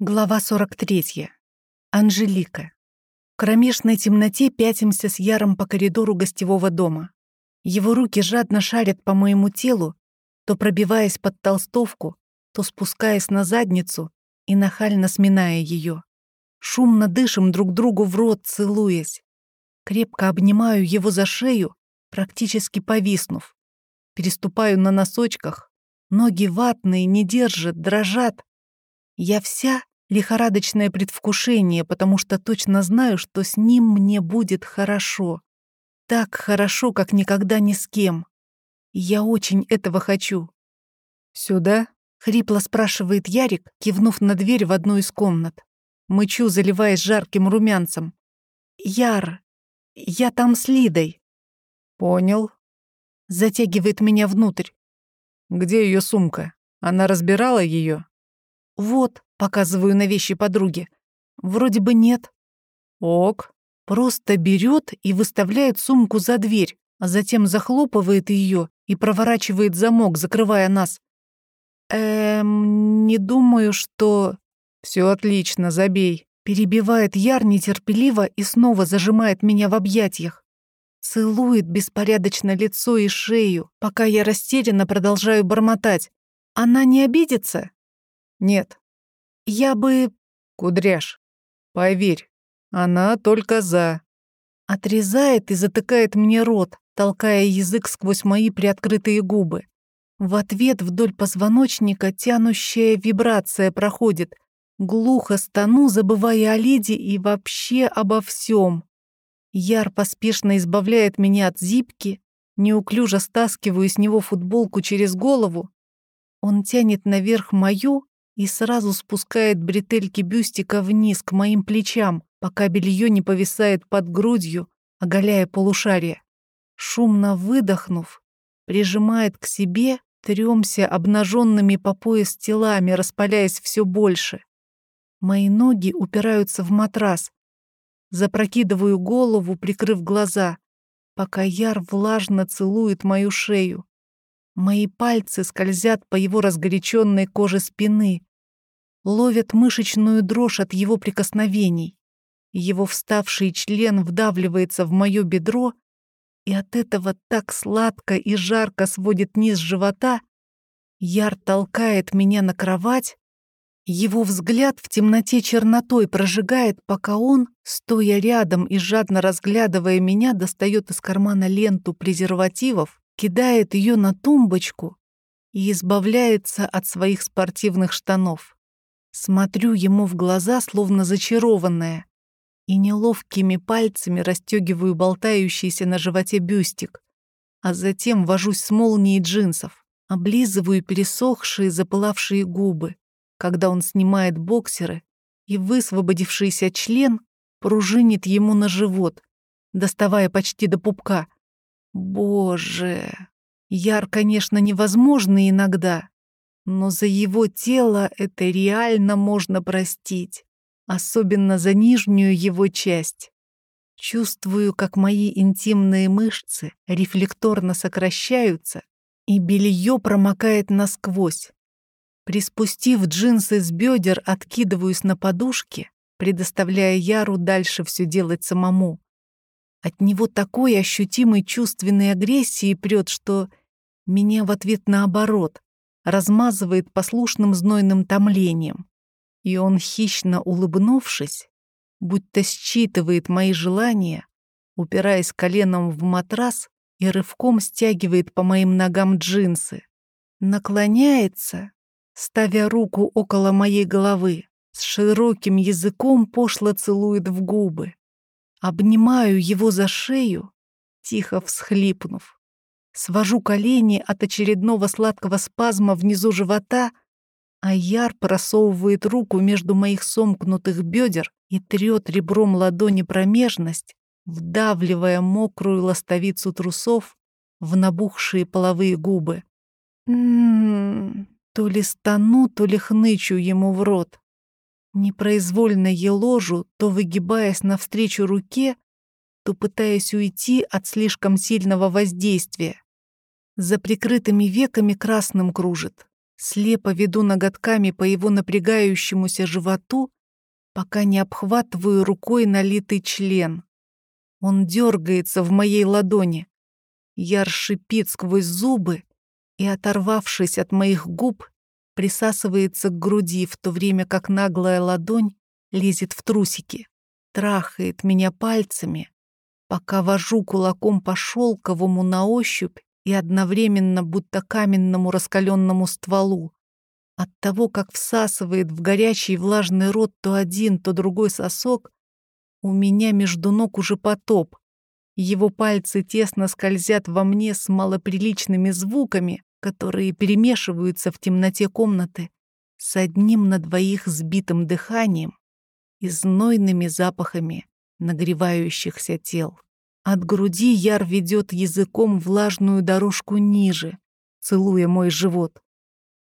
Глава 43. Анжелика. В кромешной темноте пятимся с Яром по коридору гостевого дома. Его руки жадно шарят по моему телу, то пробиваясь под толстовку, то спускаясь на задницу и нахально сминая ее. Шумно дышим друг другу в рот, целуясь. Крепко обнимаю его за шею, практически повиснув. Переступаю на носочках, ноги ватные, не держат, дрожат. Я вся лихорадочное предвкушение, потому что точно знаю, что с ним мне будет хорошо. Так хорошо, как никогда ни с кем. Я очень этого хочу. «Сюда?» — хрипло спрашивает Ярик, кивнув на дверь в одну из комнат. Мычу, заливаясь жарким румянцем. «Яр, я там с Лидой». «Понял». Затягивает меня внутрь. «Где ее сумка? Она разбирала ее? «Вот», — показываю на вещи подруги. «Вроде бы нет». «Ок». Просто берет и выставляет сумку за дверь, а затем захлопывает ее и проворачивает замок, закрывая нас. «Эм, не думаю, что...» «Все отлично, забей», — перебивает Яр нетерпеливо и снова зажимает меня в объятиях. Целует беспорядочно лицо и шею, пока я растерянно продолжаю бормотать. «Она не обидится?» Нет. Я бы... Кудряш, поверь, она только за. Отрезает и затыкает мне рот, толкая язык сквозь мои приоткрытые губы. В ответ вдоль позвоночника тянущая вибрация проходит. Глухо стану, забывая о Лиде и вообще обо всем. Яр поспешно избавляет меня от зипки, неуклюже стаскиваю с него футболку через голову. Он тянет наверх мою, и сразу спускает бретельки бюстика вниз к моим плечам, пока белье не повисает под грудью, оголяя полушарие. Шумно выдохнув, прижимает к себе, трёмся обнаженными по пояс телами, распаляясь все больше. Мои ноги упираются в матрас. Запрокидываю голову, прикрыв глаза, пока Яр влажно целует мою шею. Мои пальцы скользят по его разгоряченной коже спины, ловят мышечную дрожь от его прикосновений. Его вставший член вдавливается в мое бедро, и от этого так сладко и жарко сводит низ живота. Яр толкает меня на кровать. Его взгляд в темноте чернотой прожигает, пока он, стоя рядом и жадно разглядывая меня, достает из кармана ленту презервативов, кидает ее на тумбочку и избавляется от своих спортивных штанов. Смотрю ему в глаза, словно зачарованная, и неловкими пальцами расстегиваю болтающийся на животе бюстик, а затем вожусь с молнией джинсов, облизываю пересохшие, запылавшие губы, когда он снимает боксеры, и высвободившийся член пружинит ему на живот, доставая почти до пупка. Боже, яр, конечно, невозможно иногда, но за его тело это реально можно простить, особенно за нижнюю его часть. Чувствую, как мои интимные мышцы рефлекторно сокращаются, и белье промокает насквозь. Приспустив джинсы с бедер, откидываюсь на подушке, предоставляя Яру дальше все делать самому. От него такой ощутимой чувственной агрессии прет, что меня в ответ наоборот размазывает послушным знойным томлением. И он, хищно улыбнувшись, будто считывает мои желания, упираясь коленом в матрас и рывком стягивает по моим ногам джинсы. Наклоняется, ставя руку около моей головы, с широким языком пошло целует в губы. Обнимаю его за шею, тихо всхлипнув. Свожу колени от очередного сладкого спазма внизу живота, а Яр просовывает руку между моих сомкнутых бедер и трет ребром ладони промежность, вдавливая мокрую ластовицу трусов в набухшие половые губы. М-м-м, то ли стану, то ли хнычу ему в рот. Непроизвольно еложу, то выгибаясь навстречу руке, то пытаясь уйти от слишком сильного воздействия. За прикрытыми веками красным кружит. Слепо веду ноготками по его напрягающемуся животу, пока не обхватываю рукой налитый член. Он дергается в моей ладони. Яр шипит сквозь зубы и, оторвавшись от моих губ, присасывается к груди, в то время как наглая ладонь лезет в трусики, трахает меня пальцами, пока вожу кулаком по шелковому на ощупь и одновременно будто каменному раскаленному стволу. От того, как всасывает в горячий влажный рот то один, то другой сосок, у меня между ног уже потоп. Его пальцы тесно скользят во мне с малоприличными звуками, которые перемешиваются в темноте комнаты с одним на двоих сбитым дыханием и знойными запахами нагревающихся тел. От груди Яр ведет языком влажную дорожку ниже, целуя мой живот.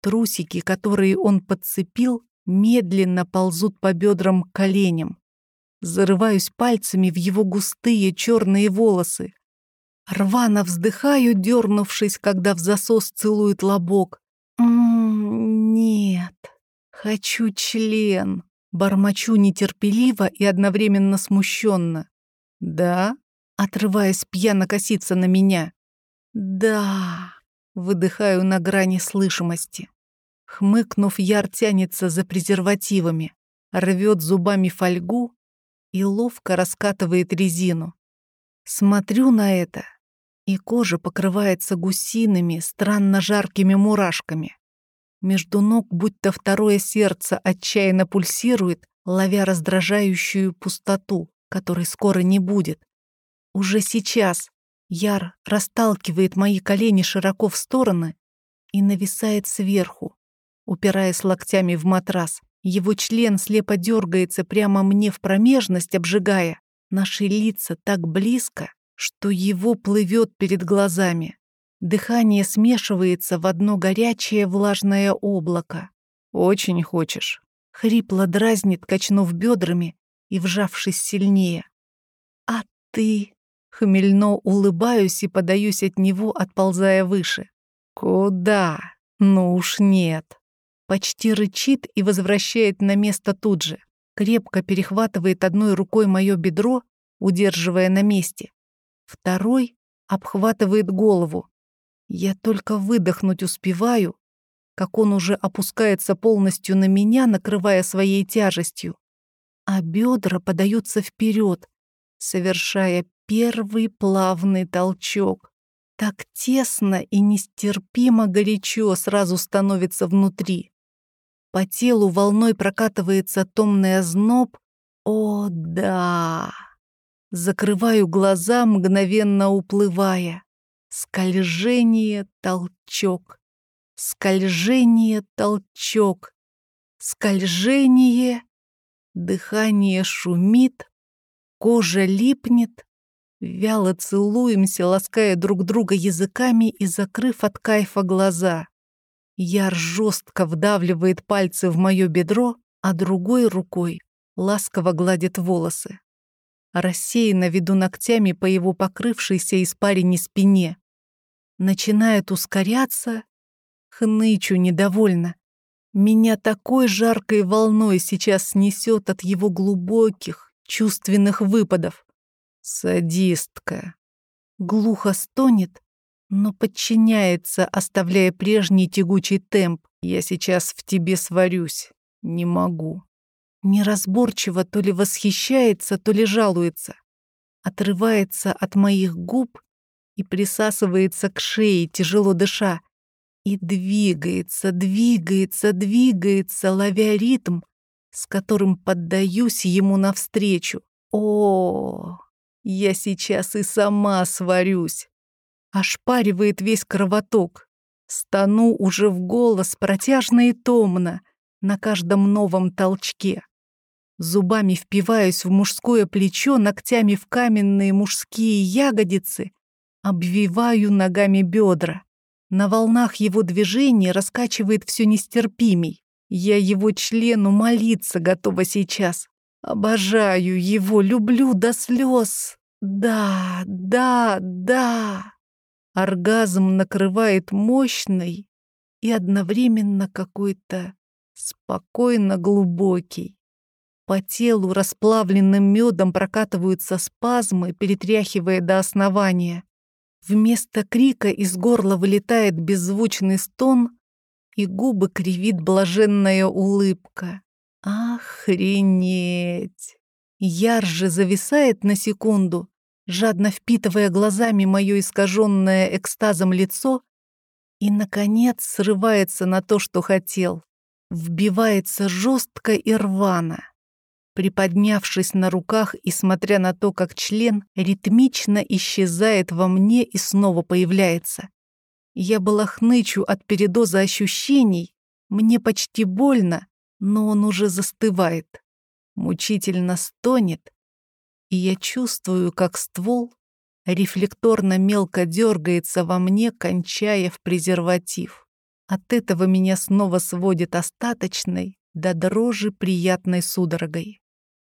Трусики, которые он подцепил, медленно ползут по бедрам к коленям. Зарываюсь пальцами в его густые черные волосы, Рвано вздыхаю, дернувшись, когда в засос целует лобок. «М-м, нет, хочу член. Бормочу нетерпеливо и одновременно смущенно. «Да?» Отрываясь, пьяно коситься на меня. «Да!» Выдыхаю на грани слышимости. Хмыкнув, Яр тянется за презервативами, рвет зубами фольгу и ловко раскатывает резину. Смотрю на это и кожа покрывается гусиными, странно жаркими мурашками. Между ног будто второе сердце отчаянно пульсирует, ловя раздражающую пустоту, которой скоро не будет. Уже сейчас Яр расталкивает мои колени широко в стороны и нависает сверху, упираясь локтями в матрас. Его член слепо дергается прямо мне в промежность, обжигая. Наши лица так близко, что его плывет перед глазами. Дыхание смешивается в одно горячее влажное облако. «Очень хочешь?» Хрипло дразнит, качнув бедрами и вжавшись сильнее. «А ты?» Хмельно улыбаюсь и подаюсь от него, отползая выше. «Куда? Ну уж нет!» Почти рычит и возвращает на место тут же. Крепко перехватывает одной рукой мое бедро, удерживая на месте. Второй обхватывает голову. Я только выдохнуть успеваю, как он уже опускается полностью на меня, накрывая своей тяжестью. А бедра подаются вперед, совершая первый плавный толчок. Так тесно и нестерпимо горячо сразу становится внутри. По телу волной прокатывается томный озноб. О, да! Закрываю глаза, мгновенно уплывая. Скольжение, толчок. Скольжение, толчок. Скольжение. Дыхание шумит. Кожа липнет. Вяло целуемся, лаская друг друга языками и закрыв от кайфа глаза. Яр жестко вдавливает пальцы в мое бедро, а другой рукой ласково гладит волосы рассеянно веду ногтями по его покрывшейся испарине спине. Начинает ускоряться, хнычу недовольно. Меня такой жаркой волной сейчас снесет от его глубоких, чувственных выпадов. Садистка. Глухо стонет, но подчиняется, оставляя прежний тягучий темп. Я сейчас в тебе сварюсь. Не могу. Неразборчиво то ли восхищается, то ли жалуется. Отрывается от моих губ и присасывается к шее, тяжело дыша. И двигается, двигается, двигается, ловя ритм, с которым поддаюсь ему навстречу. О, я сейчас и сама сварюсь. Ошпаривает весь кровоток. Стану уже в голос протяжно и томно, на каждом новом толчке. Зубами впиваюсь в мужское плечо, ногтями в каменные мужские ягодицы, обвиваю ногами бедра. На волнах его движения раскачивает все нестерпимей. Я его члену молиться готова сейчас. Обожаю его, люблю до слез. Да, да, да. Оргазм накрывает мощной, и одновременно какой-то спокойно глубокий. По телу расплавленным медом прокатываются спазмы, перетряхивая до основания. Вместо крика из горла вылетает беззвучный стон, и губы кривит блаженная улыбка. Охренеть! Яр же зависает на секунду, жадно впитывая глазами мое искаженное экстазом лицо, и, наконец, срывается на то, что хотел. Вбивается жестко и рвано. Приподнявшись на руках и смотря на то, как член ритмично исчезает во мне и снова появляется. Я была хнычу от передоза ощущений, мне почти больно, но он уже застывает, мучительно стонет, и я чувствую, как ствол рефлекторно мелко дергается во мне, кончая в презерватив. От этого меня снова сводит остаточной до дрожи приятной судорогой.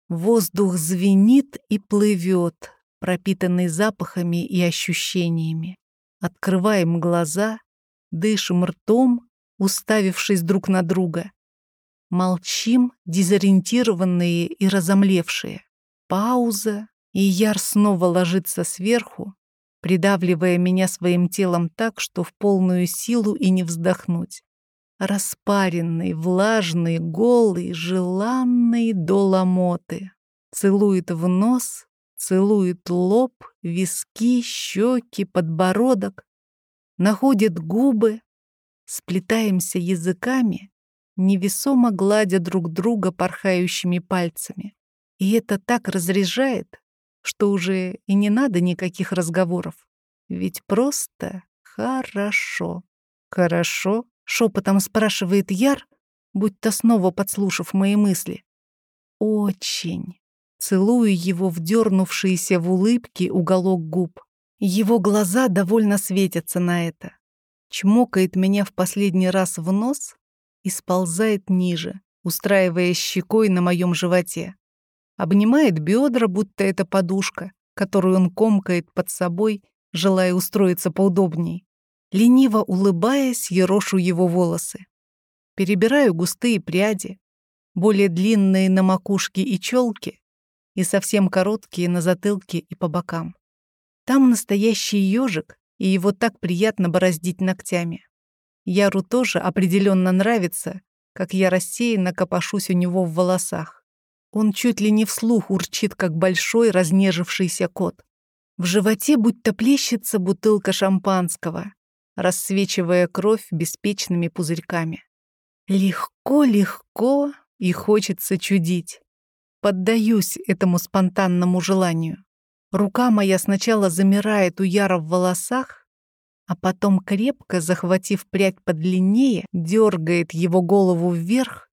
Воздух звенит и плывет, пропитанный запахами и ощущениями. Открываем глаза, дышим ртом, уставившись друг на друга. Молчим, дезориентированные и разомлевшие. Пауза, и Яр снова ложится сверху, придавливая меня своим телом так, что в полную силу и не вздохнуть. Распаренный, влажный, голый, желанный до ломоты. Целует в нос, целует лоб, виски, щеки, подбородок. Находит губы, сплетаемся языками невесомо гладя друг друга порхающими пальцами. И это так разряжает, что уже и не надо никаких разговоров. Ведь просто хорошо. Хорошо? Шепотом спрашивает Яр, будто снова подслушав мои мысли. Очень. Целую его вдернувшиеся в улыбке уголок губ. Его глаза довольно светятся на это. Чмокает меня в последний раз в нос и сползает ниже, устраиваясь щекой на моем животе. Обнимает бедра, будто это подушка, которую он комкает под собой, желая устроиться поудобней. Лениво улыбаясь, ерошу его волосы. Перебираю густые пряди, более длинные на макушке и челке, и совсем короткие на затылке и по бокам. Там настоящий ежик, и его так приятно бороздить ногтями. Яру тоже определенно нравится, как я рассеянно копошусь у него в волосах. Он чуть ли не вслух урчит, как большой разнежившийся кот. В животе будто плещется бутылка шампанского, рассвечивая кровь беспечными пузырьками. Легко-легко и хочется чудить. Поддаюсь этому спонтанному желанию. Рука моя сначала замирает у Яра в волосах, а потом, крепко захватив прядь подлиннее, дергает его голову вверх,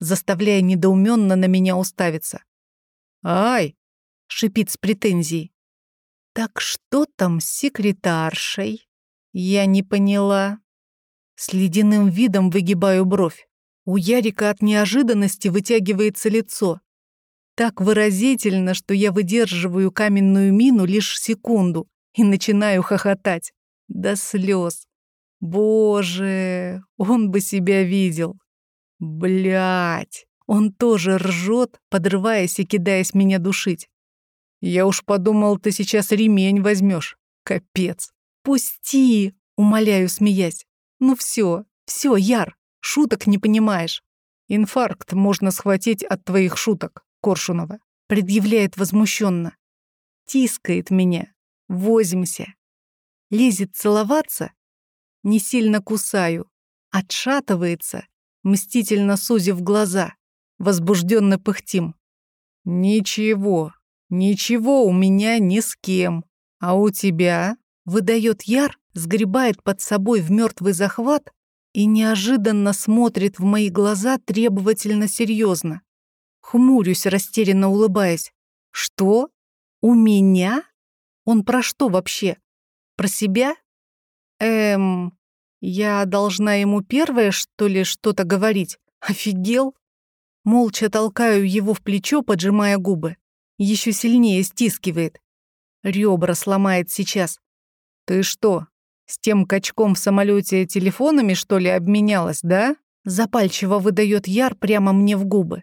заставляя недоуменно на меня уставиться. «Ай!» — шипит с претензией. «Так что там с секретаршей?» Я не поняла. С ледяным видом выгибаю бровь. У Ярика от неожиданности вытягивается лицо. Так выразительно, что я выдерживаю каменную мину лишь секунду и начинаю хохотать до слез. Боже, он бы себя видел. Блять, он тоже ржет, подрываясь и кидаясь меня душить. Я уж подумал, ты сейчас ремень возьмешь. Капец. Пусти, умоляю, смеясь. Ну все, все, Яр, шуток не понимаешь. Инфаркт можно схватить от твоих шуток, Коршунова. Предъявляет возмущенно. Тискает меня. Возимся лезет целоваться, не сильно кусаю, отшатывается, мстительно сузив глаза, возбужденно пыхтим. «Ничего, ничего у меня ни с кем, а у тебя?» Выдает Яр, сгребает под собой в мертвый захват и неожиданно смотрит в мои глаза требовательно серьезно. Хмурюсь, растерянно улыбаясь. «Что? У меня? Он про что вообще? Про себя? Эм, я должна ему первое, что ли, что-то говорить? Офигел? Молча толкаю его в плечо, поджимая губы. Еще сильнее стискивает. Ребра сломает сейчас. Ты что, С тем качком в самолете телефонами, что ли, обменялась, да? Запальчиво выдает Яр прямо мне в губы.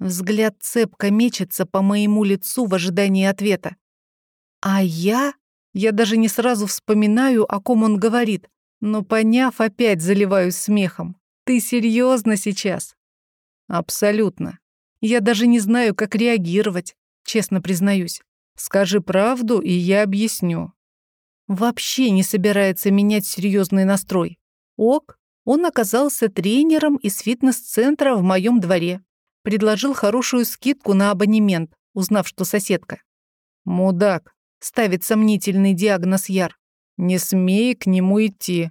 Взгляд цепко мечется по моему лицу в ожидании ответа. А я? Я даже не сразу вспоминаю, о ком он говорит, но, поняв, опять заливаюсь смехом. Ты серьезно сейчас? Абсолютно. Я даже не знаю, как реагировать, честно признаюсь. Скажи правду, и я объясню. Вообще не собирается менять серьезный настрой. Ок, он оказался тренером из фитнес-центра в моем дворе. Предложил хорошую скидку на абонемент, узнав, что соседка. «Мудак», — ставит сомнительный диагноз Яр. «Не смей к нему идти».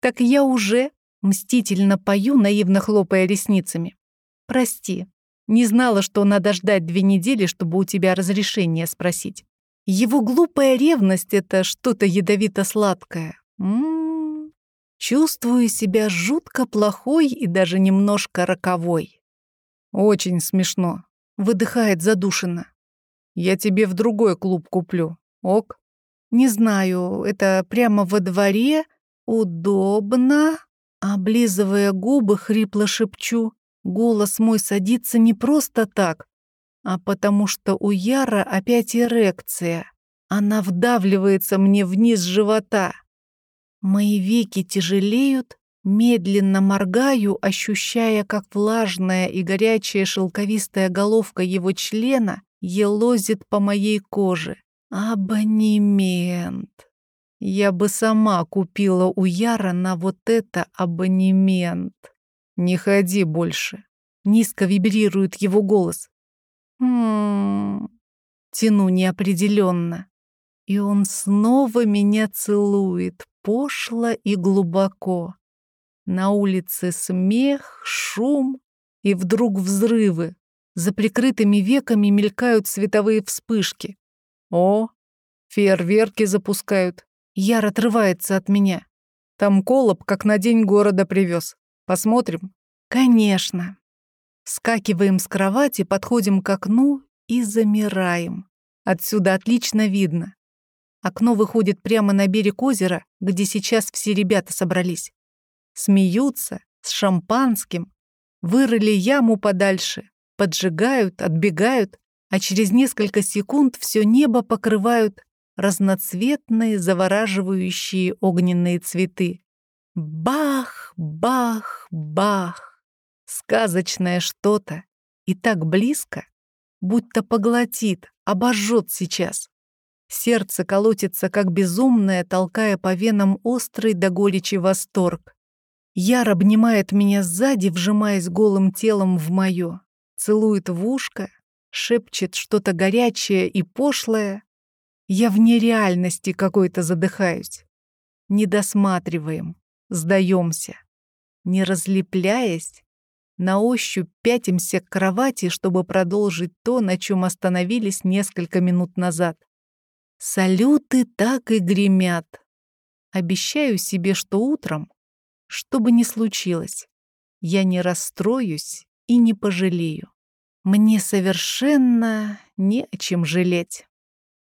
«Так я уже...» — мстительно пою, наивно хлопая ресницами. «Прости, не знала, что надо ждать две недели, чтобы у тебя разрешение спросить. Его глупая ревность — это что-то ядовито-сладкое. М-м-м. Чувствую себя жутко плохой и даже немножко роковой. Очень смешно. Выдыхает задушенно. Я тебе в другой клуб куплю. Ок? Не знаю, это прямо во дворе? Удобно? Облизывая губы, хрипло шепчу. Голос мой садится не просто так, а потому что у Яра опять эрекция. Она вдавливается мне вниз живота. Мои веки тяжелеют, медленно моргаю, ощущая, как влажная и горячая шелковистая головка его члена елозит по моей коже. Абонемент. Я бы сама купила у Яра на вот это абонемент. Не ходи больше. Низко вибрирует его голос. Хм. Тяну неопределенно. И он снова меня целует, пошло и глубоко. На улице смех, шум и вдруг взрывы. За прикрытыми веками мелькают световые вспышки. О, фейерверки запускают. Яр отрывается от меня. Там колоб, как на день города привез. Посмотрим? Конечно. Скакиваем с кровати, подходим к окну и замираем. Отсюда отлично видно. Окно выходит прямо на берег озера, где сейчас все ребята собрались. Смеются, с шампанским, вырыли яму подальше, поджигают, отбегают, а через несколько секунд все небо покрывают разноцветные, завораживающие огненные цветы. Бах, бах, бах. Сказочное что-то. И так близко, будто поглотит, обожжет сейчас. Сердце колотится, как безумное, толкая по венам острый до горечи восторг. Яр обнимает меня сзади, вжимаясь голым телом в моё, целует в ушко, шепчет что-то горячее и пошлое. Я в нереальности какой-то задыхаюсь. Не досматриваем, сдаемся. Не разлепляясь, на ощупь пятимся к кровати, чтобы продолжить то, на чем остановились несколько минут назад. Салюты так и гремят. Обещаю себе, что утром, что бы ни случилось, я не расстроюсь и не пожалею. Мне совершенно не о чем жалеть.